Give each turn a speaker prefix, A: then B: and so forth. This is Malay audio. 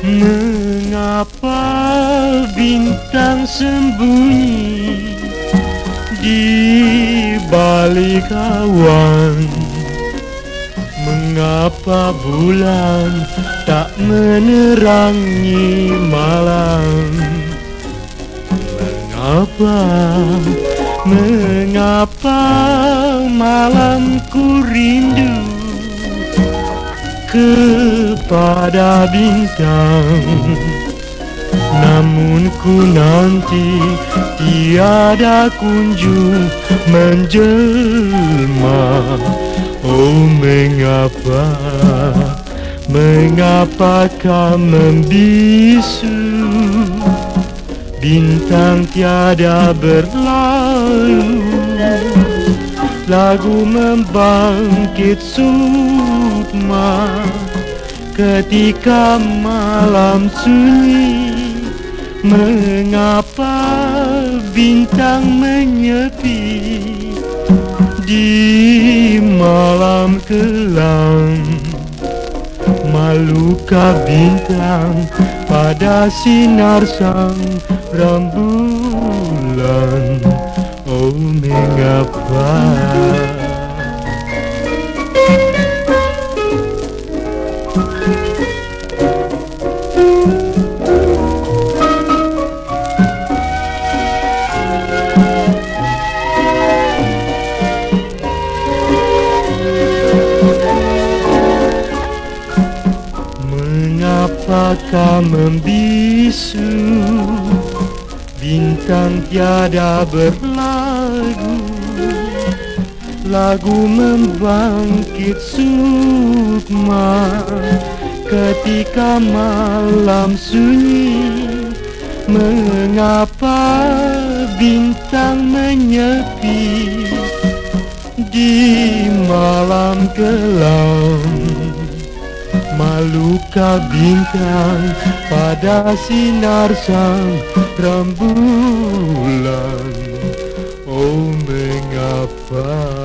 A: Mengapa bintang sembunyi di balik awan? Mengapa bulan tak menerangi malam? Mengapa, mengapa malamku rindu kepada bintang? Namun ku nanti tiada kunjung menjelma. Oh mengapa, mengapakah membisu Bintang tiada berlalu. Lagu membangkit sukma. Ketika malam sunyi Mengapa bintang menyepi? Di malam kelam Malukah bintang pada sinar sang rembulan. Oh mengapa Mengapakah membisu? Bintang tiada berlagu. Lagu membangkit sukma. Ketika malam sunyi Mengapa bintang menyepi Di malam kelam Malukah bintang pada sinar sang rembulan. Oh mengapa